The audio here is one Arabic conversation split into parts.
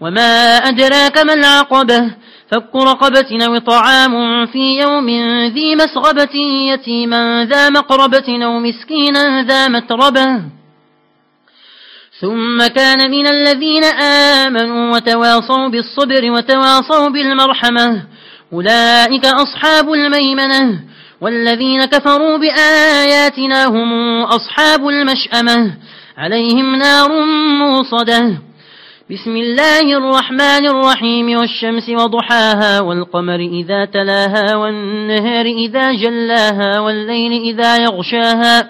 وما أدراك ما العقبة فك رقبة أو طعام في يوم ذي مسغبة يتيما ذا مقربة أو مسكينا ذا متربة ثم كان من الذين آمنوا وتواصوا بالصبر وتواصوا بالمرحمة أولئك أصحاب الميمنة والذين كفروا بآياتنا هم أصحاب المشأمة عليهم نار موصده بسم الله الرحمن الرحيم والشمس وضحاها والقمر إذا تلاها والنهار إذا جلاها والليل إذا يغشاها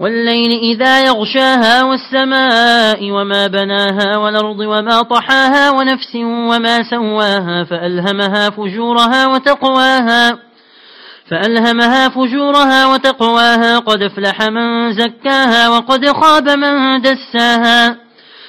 والليل إذا يغشاها والسماء وما بناها والأرض وما طحاها ونفس وما سواها فألهمها فجورها وتقواها فألهمها فجورها وتقواها قد أفلح من زكاها وقد خاب من دساها.